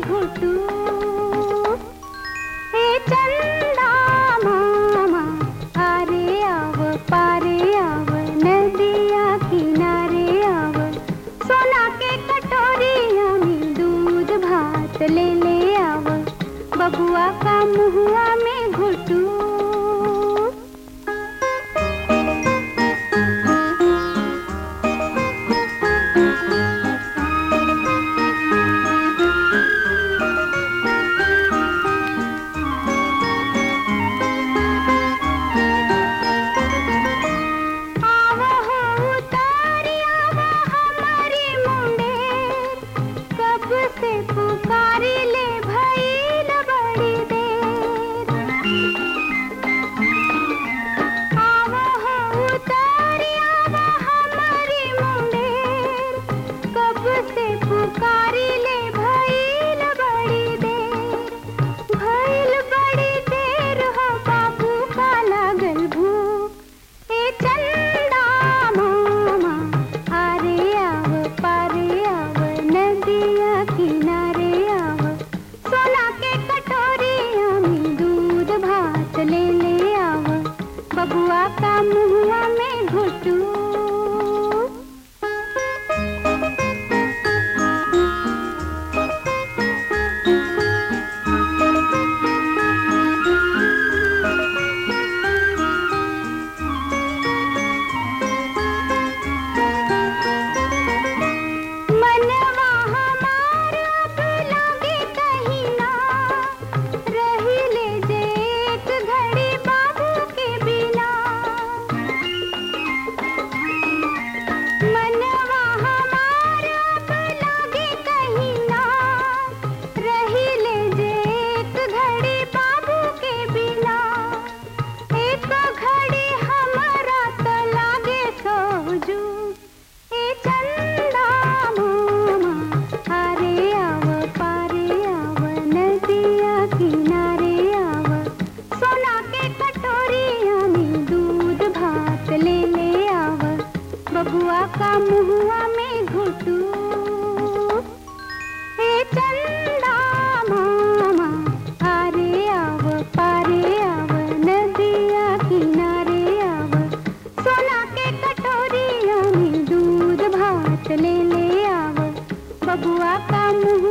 घुटू। हे चंदा आरे आव, पारे आव, नदिया किनारे आव। सोना के कटोरिया में दूध भात ले ले आव। बबुआ का मुहुआ हुआ मैं घुटू। घुटू। आरे आव, पारे आव, नदिया किनारे आव। सोना के कटोरिया में दूध भात ले आव। बबुआ का मुँह